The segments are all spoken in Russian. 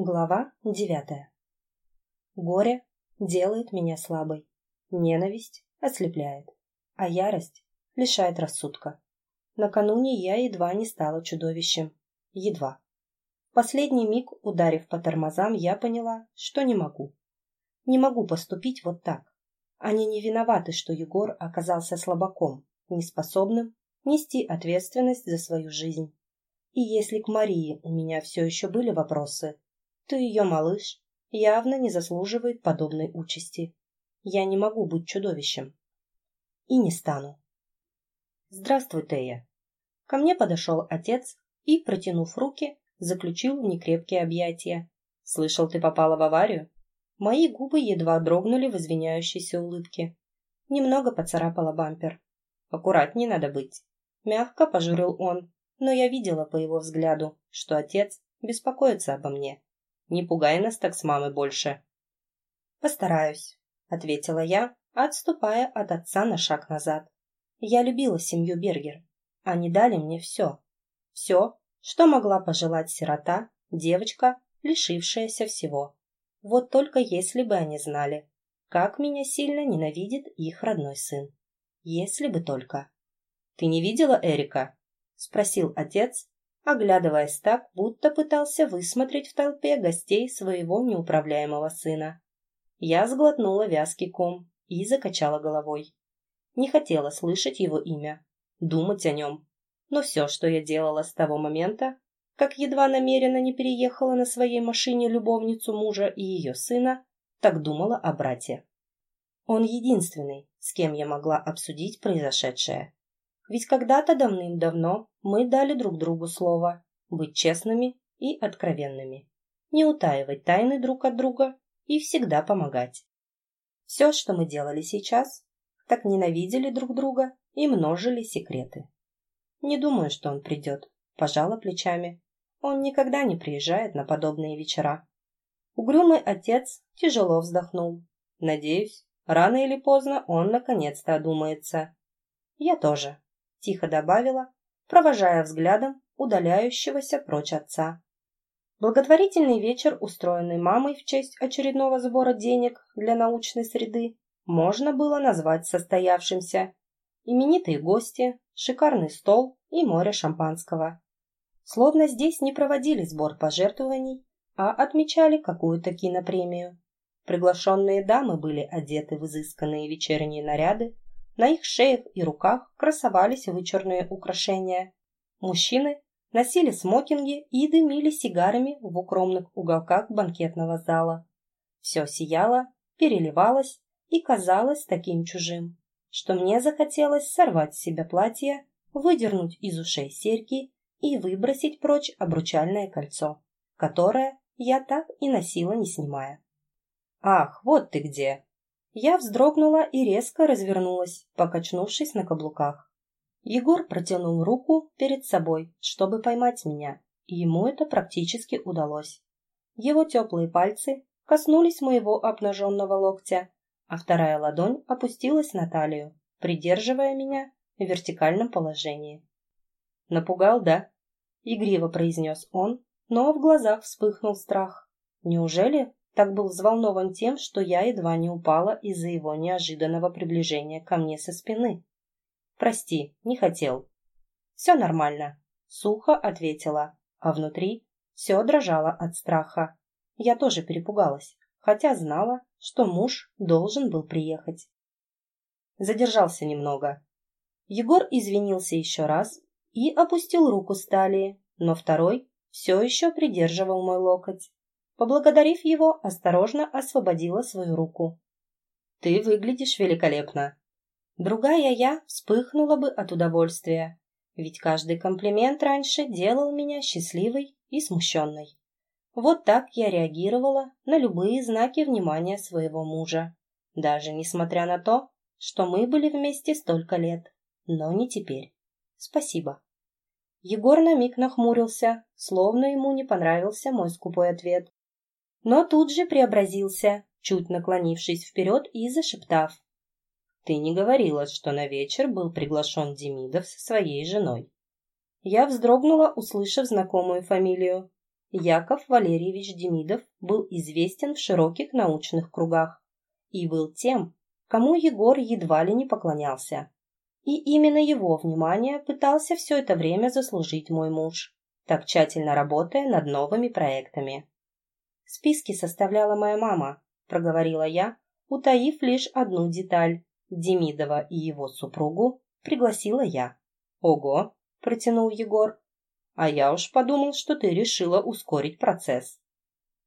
Глава девятая. Горе делает меня слабой. Ненависть ослепляет, а ярость лишает рассудка. Накануне я едва не стала чудовищем. Едва. Последний миг, ударив по тормозам, я поняла, что не могу. Не могу поступить вот так. Они не виноваты, что Егор оказался слабаком, неспособным нести ответственность за свою жизнь. И если к Марии у меня все еще были вопросы, то ее малыш явно не заслуживает подобной участи. Я не могу быть чудовищем. И не стану. «Здравствуй, Тея». Ко мне подошел отец и, протянув руки, заключил в некрепкие объятия. «Слышал, ты попала в аварию?» Мои губы едва дрогнули в извиняющейся улыбке. Немного поцарапала бампер. «Аккуратней надо быть». Мягко пожурил он, но я видела по его взгляду, что отец беспокоится обо мне. Не пугай нас так с мамой больше. Постараюсь, ответила я, отступая от отца на шаг назад. Я любила семью Бергер. Они дали мне все. Все, что могла пожелать сирота, девочка, лишившаяся всего. Вот только если бы они знали, как меня сильно ненавидит их родной сын. Если бы только. «Ты не видела Эрика?» — спросил отец, оглядываясь так, будто пытался высмотреть в толпе гостей своего неуправляемого сына. Я сглотнула вязкий ком и закачала головой. Не хотела слышать его имя, думать о нем. Но все, что я делала с того момента, как едва намеренно не переехала на своей машине любовницу мужа и ее сына, так думала о брате. Он единственный, с кем я могла обсудить произошедшее. Ведь когда-то давным-давно мы дали друг другу слово быть честными и откровенными, не утаивать тайны друг от друга и всегда помогать. Все, что мы делали сейчас, так ненавидели друг друга и множили секреты. Не думаю, что он придет, пожала плечами. Он никогда не приезжает на подобные вечера. Угрюмый отец тяжело вздохнул. Надеюсь, рано или поздно он наконец-то одумается. Я тоже. — тихо добавила, провожая взглядом удаляющегося прочь отца. Благотворительный вечер, устроенный мамой в честь очередного сбора денег для научной среды, можно было назвать состоявшимся. Именитые гости, шикарный стол и море шампанского. Словно здесь не проводили сбор пожертвований, а отмечали какую-то кинопремию. Приглашенные дамы были одеты в изысканные вечерние наряды, на их шеях и руках красовались вычурные украшения. Мужчины носили смокинги и дымили сигарами в укромных уголках банкетного зала. Все сияло, переливалось и казалось таким чужим, что мне захотелось сорвать с себя платье, выдернуть из ушей серьги и выбросить прочь обручальное кольцо, которое я так и носила, не снимая. «Ах, вот ты где!» Я вздрогнула и резко развернулась, покачнувшись на каблуках. Егор протянул руку перед собой, чтобы поймать меня, и ему это практически удалось. Его теплые пальцы коснулись моего обнаженного локтя, а вторая ладонь опустилась на талию, придерживая меня в вертикальном положении. «Напугал, да?» — игриво произнес он, но в глазах вспыхнул страх. «Неужели так был взволнован тем, что я едва не упала из-за его неожиданного приближения ко мне со спины. «Прости, не хотел». «Все нормально», — сухо ответила, а внутри все дрожало от страха. Я тоже перепугалась, хотя знала, что муж должен был приехать. Задержался немного. Егор извинился еще раз и опустил руку с талии, но второй все еще придерживал мой локоть. Поблагодарив его, осторожно освободила свою руку. «Ты выглядишь великолепно!» Другая я вспыхнула бы от удовольствия, ведь каждый комплимент раньше делал меня счастливой и смущенной. Вот так я реагировала на любые знаки внимания своего мужа, даже несмотря на то, что мы были вместе столько лет, но не теперь. Спасибо. Егор на миг нахмурился, словно ему не понравился мой скупой ответ, но тут же преобразился, чуть наклонившись вперед и зашептав. «Ты не говорила, что на вечер был приглашен Демидов со своей женой». Я вздрогнула, услышав знакомую фамилию. Яков Валерьевич Демидов был известен в широких научных кругах и был тем, кому Егор едва ли не поклонялся. И именно его внимание пытался все это время заслужить мой муж, так тщательно работая над новыми проектами. «Списки составляла моя мама», — проговорила я, утаив лишь одну деталь. Демидова и его супругу пригласила я. «Ого!» — протянул Егор. «А я уж подумал, что ты решила ускорить процесс».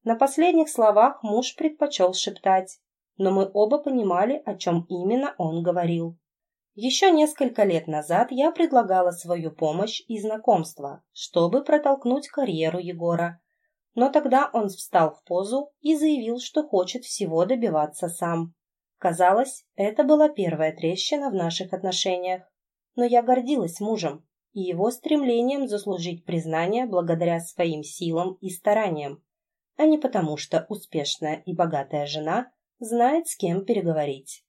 На последних словах муж предпочел шептать, но мы оба понимали, о чем именно он говорил. Еще несколько лет назад я предлагала свою помощь и знакомство, чтобы протолкнуть карьеру Егора. Но тогда он встал в позу и заявил, что хочет всего добиваться сам. Казалось, это была первая трещина в наших отношениях. Но я гордилась мужем и его стремлением заслужить признание благодаря своим силам и стараниям, а не потому, что успешная и богатая жена знает, с кем переговорить.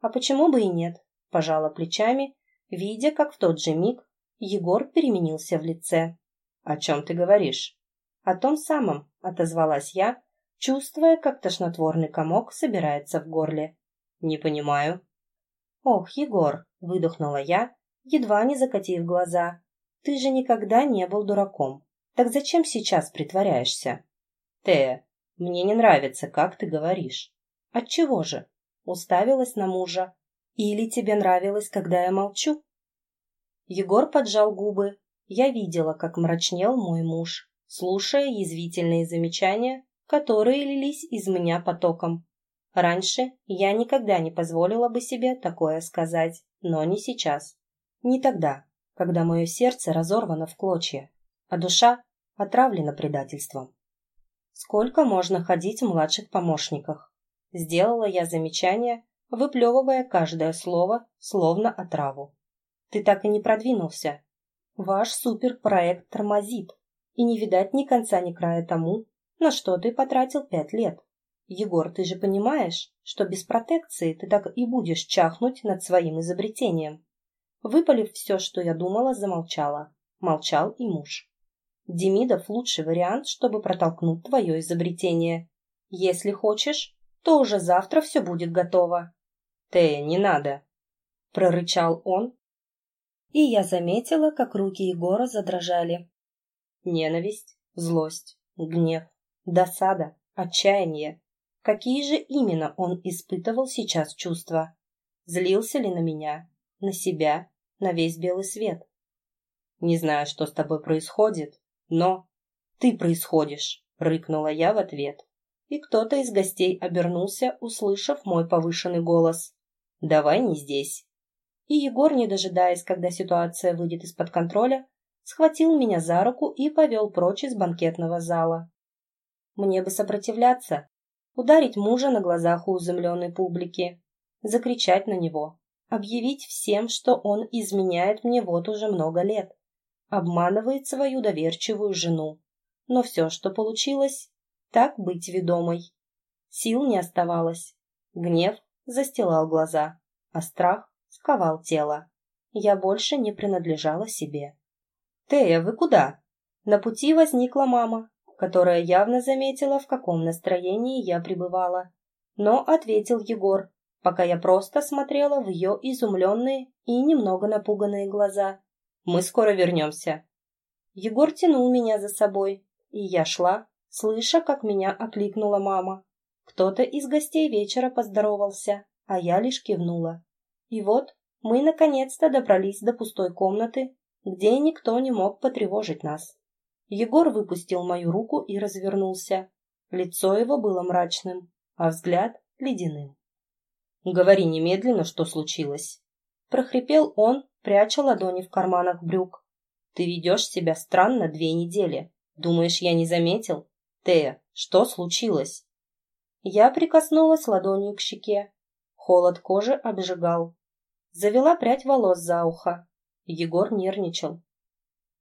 А почему бы и нет? Пожала плечами, видя, как в тот же миг Егор переменился в лице. «О чем ты говоришь?» «О том самом», — отозвалась я, чувствуя, как тошнотворный комок собирается в горле. «Не понимаю». «Ох, Егор», — выдохнула я, едва не закатив глаза. «Ты же никогда не был дураком. Так зачем сейчас притворяешься?» «Тея, мне не нравится, как ты говоришь». «Отчего же?» — уставилась на мужа. «Или тебе нравилось, когда я молчу?» Егор поджал губы. Я видела, как мрачнел мой муж, слушая язвительные замечания, которые лились из меня потоком. Раньше я никогда не позволила бы себе такое сказать, но не сейчас. Не тогда, когда мое сердце разорвано в клочья, а душа отравлена предательством. Сколько можно ходить в младших помощниках? Сделала я замечание, выплевывая каждое слово, словно отраву. Ты так и не продвинулся. Ваш суперпроект тормозит, и не видать ни конца, ни края тому, на что ты потратил пять лет. Егор, ты же понимаешь, что без протекции ты так и будешь чахнуть над своим изобретением. Выпалив все, что я думала, замолчала. Молчал и муж. Демидов лучший вариант, чтобы протолкнуть твое изобретение. Если хочешь, то уже завтра все будет готово. Тея, не надо, прорычал он, и я заметила, как руки Егора задрожали. Ненависть, злость, гнев, досада, отчаяние. Какие же именно он испытывал сейчас чувства? Злился ли на меня, на себя, на весь белый свет? Не знаю, что с тобой происходит, но ты происходишь, рыкнула я в ответ и кто-то из гостей обернулся, услышав мой повышенный голос. «Давай не здесь». И Егор, не дожидаясь, когда ситуация выйдет из-под контроля, схватил меня за руку и повел прочь из банкетного зала. Мне бы сопротивляться, ударить мужа на глазах у изумленной публики, закричать на него, объявить всем, что он изменяет мне вот уже много лет, обманывает свою доверчивую жену. Но все, что получилось, так быть ведомой. Сил не оставалось. Гнев застилал глаза, а страх сковал тело. Я больше не принадлежала себе. «Тея, вы куда?» На пути возникла мама, которая явно заметила, в каком настроении я пребывала. Но ответил Егор, пока я просто смотрела в ее изумленные и немного напуганные глаза. «Мы скоро вернемся». Егор тянул меня за собой, и я шла, слыша, как меня окликнула мама. Кто-то из гостей вечера поздоровался, а я лишь кивнула. И вот мы наконец-то добрались до пустой комнаты, где никто не мог потревожить нас. Егор выпустил мою руку и развернулся. Лицо его было мрачным, а взгляд — ледяным. «Говори немедленно, что случилось!» Прохрипел он, пряча ладони в карманах брюк. «Ты ведешь себя странно две недели. Думаешь, я не заметил? Тея, что случилось?» Я прикоснулась ладонью к щеке. Холод кожи обжигал. Завела прядь волос за ухо. Егор нервничал.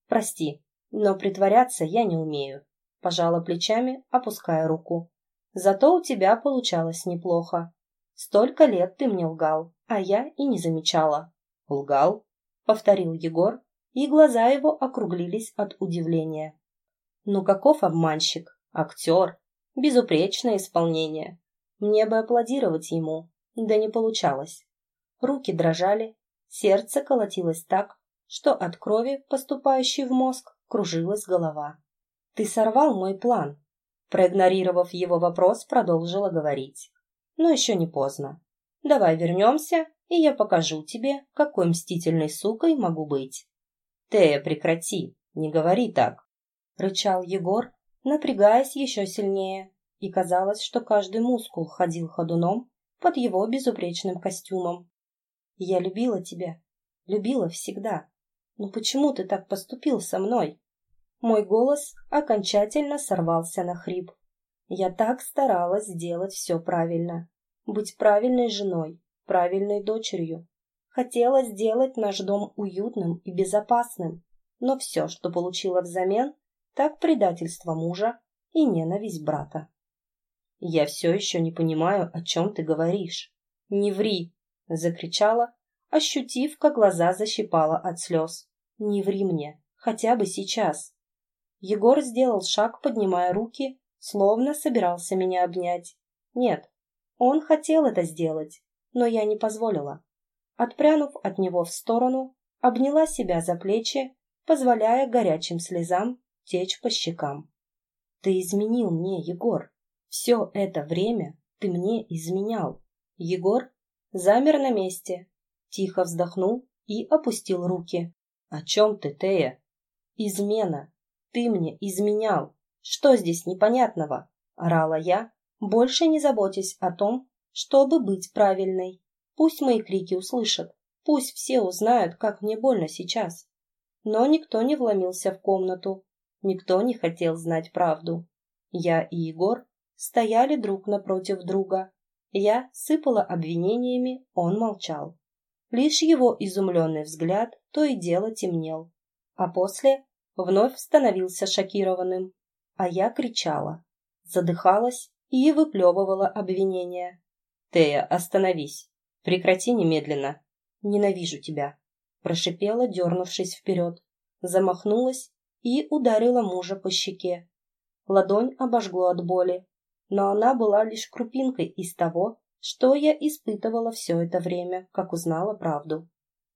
«Прости, но притворяться я не умею», — пожала плечами, опуская руку. «Зато у тебя получалось неплохо. Столько лет ты мне лгал, а я и не замечала». «Лгал?» — повторил Егор, и глаза его округлились от удивления. Ну каков обманщик? Актер. Безупречное исполнение. Мне бы аплодировать ему, да не получалось. Руки дрожали, сердце колотилось так, что от крови, поступающей в мозг, кружилась голова. «Ты сорвал мой план», проигнорировав его вопрос, продолжила говорить. «Но еще не поздно. Давай вернемся, и я покажу тебе, какой мстительной сукой могу быть». «Тея, прекрати, не говори так», — рычал Егор, напрягаясь еще сильнее, и казалось, что каждый мускул ходил ходуном под его безупречным костюмом. «Я любила тебя, любила всегда. Но почему ты так поступил со мной?» Мой голос окончательно сорвался на хрип. Я так старалась сделать все правильно. Быть правильной женой, правильной дочерью. Хотела сделать наш дом уютным и безопасным. Но все, что получила взамен, так предательство мужа и ненависть брата. «Я все еще не понимаю, о чем ты говоришь. Не ври!» — закричала, ощутив, как глаза защипала от слез. «Не ври мне, хотя бы сейчас!» Егор сделал шаг, поднимая руки, словно собирался меня обнять. Нет, он хотел это сделать, но я не позволила. Отпрянув от него в сторону, обняла себя за плечи, позволяя горячим слезам течь по щекам. «Ты изменил мне, Егор. Все это время ты мне изменял». Егор замер на месте, тихо вздохнул и опустил руки. «О чем ты, Тея?» «Измена. Ты мне изменял. Что здесь непонятного? Орала я, больше не заботясь о том, чтобы быть правильной. Пусть мои крики услышат, пусть все узнают, как мне больно сейчас. Но никто не вломился в комнату, никто не хотел знать правду. Я и Егор стояли друг напротив друга. Я сыпала обвинениями, он молчал. Лишь его изумленный взгляд то и дело темнел. А после вновь становился шокированным, а я кричала, задыхалась и выплевывала обвинения. «Тея, остановись! Прекрати немедленно! Ненавижу тебя!» Прошипела, дернувшись вперед, замахнулась и ударила мужа по щеке. Ладонь обожгло от боли, но она была лишь крупинкой из того, что я испытывала все это время, как узнала правду.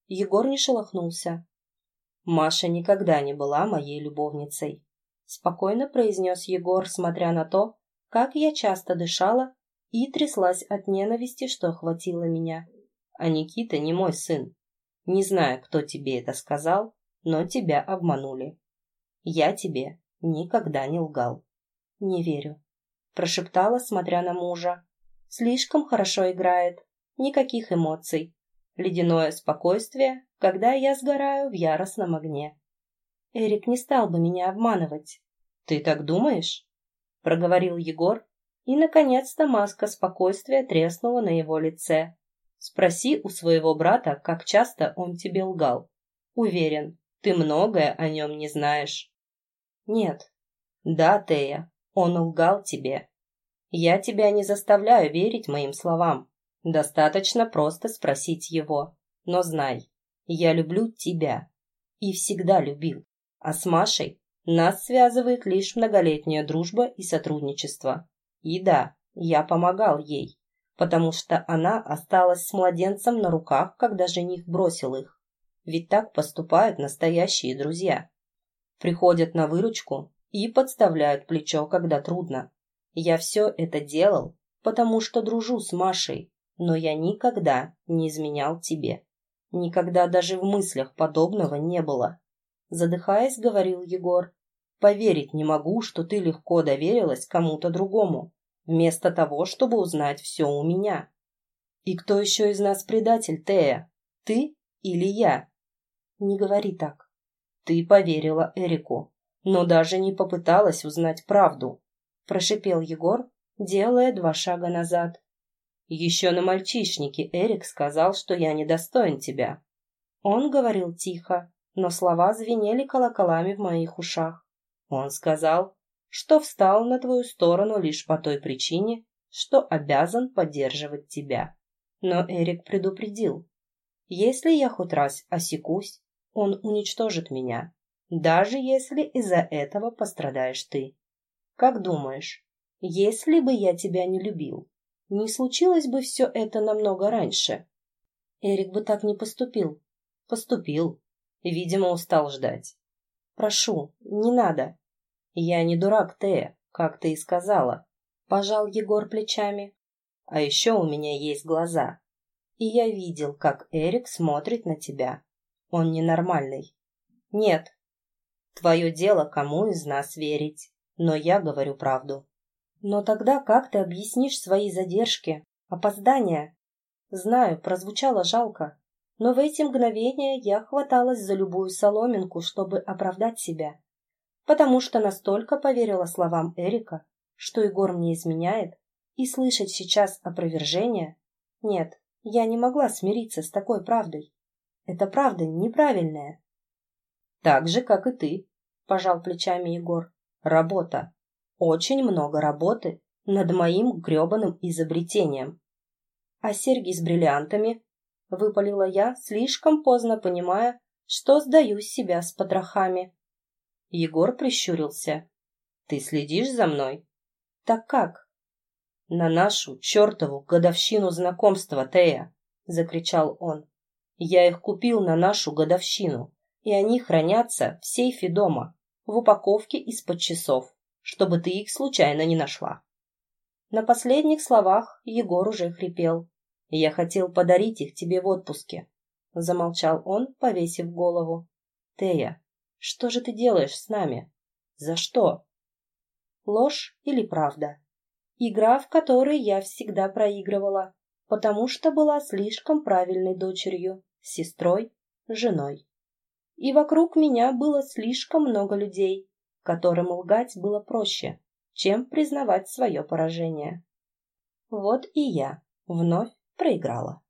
Егор не шелохнулся, Маша никогда не была моей любовницей. Спокойно произнес Егор, смотря на то, как я часто дышала и тряслась от ненависти, что охватило меня. А Никита не мой сын. Не знаю, кто тебе это сказал, но тебя обманули. Я тебе никогда не лгал. Не верю. Прошептала, смотря на мужа. Слишком хорошо играет. Никаких эмоций. Ледяное спокойствие, когда я сгораю в яростном огне. Эрик не стал бы меня обманывать. Ты так думаешь? Проговорил Егор, и, наконец-то, маска спокойствия треснула на его лице. Спроси у своего брата, как часто он тебе лгал. Уверен, ты многое о нем не знаешь. Нет. Да, Тея, он лгал тебе. Я тебя не заставляю верить моим словам. Достаточно просто спросить его. Но знай, я люблю тебя. И всегда любил. А с Машей нас связывает лишь многолетняя дружба и сотрудничество. И да, я помогал ей, потому что она осталась с младенцем на руках, когда жених бросил их. Ведь так поступают настоящие друзья. Приходят на выручку и подставляют плечо, когда трудно. Я все это делал, потому что дружу с Машей, но я никогда не изменял тебе. Никогда даже в мыслях подобного не было. Задыхаясь, говорил Егор. Поверить не могу, что ты легко доверилась кому-то другому, вместо того, чтобы узнать все у меня. И кто еще из нас предатель, Тея? Ты или я? Не говори так. Ты поверила Эрику, но даже не попыталась узнать правду, прошипел Егор, делая два шага назад. Еще на мальчишнике Эрик сказал, что я недостоин тебя. Он говорил тихо, но слова звенели колоколами в моих ушах. Он сказал, что встал на твою сторону лишь по той причине, что обязан поддерживать тебя. Но Эрик предупредил. Если я хоть раз осекусь, он уничтожит меня. Даже если из-за этого пострадаешь ты. Как думаешь, если бы я тебя не любил, не случилось бы все это намного раньше? Эрик бы так не поступил. Поступил. Видимо, устал ждать. Прошу, не надо. Я не дурак, Тея, как ты и сказала. Пожал Егор плечами. А еще у меня есть глаза. И я видел, как Эрик смотрит на тебя. Он ненормальный. Нет. Твое дело, кому из нас верить. Но я говорю правду. Но тогда как ты объяснишь свои задержки, опоздания? Знаю, прозвучало жалко, но в эти мгновения я хваталась за любую соломинку, чтобы оправдать себя, потому что настолько поверила словам Эрика, что Егор мне изменяет, и слышать сейчас опровержение... Нет, я не могла смириться с такой правдой. Это правда неправильная. Так же, как и ты, пожал плечами Егор. Работа. Очень много работы над моим гребаным изобретением. А серьги с бриллиантами? Выпалила я, слишком поздно понимая, что сдаю себя с потрохами. Егор прищурился. Ты следишь за мной? Так как? На нашу чертову годовщину знакомства, Тея! Закричал он. Я их купил на нашу годовщину, и они хранятся в сейфе дома, в упаковке из-под часов, чтобы ты их случайно не нашла. На последних словах Егор уже хрипел. «Я хотел подарить их тебе в отпуске», — замолчал он, повесив голову. «Тея, что же ты делаешь с нами? За что?» Ложь или правда? Игра, в которой я всегда проигрывала, потому что была слишком правильной дочерью, сестрой, женой. И вокруг меня было слишком много людей, которым лгать было проще, чем признавать свое поражение. Вот и я вновь проиграла.